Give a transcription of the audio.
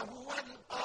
وهو القادر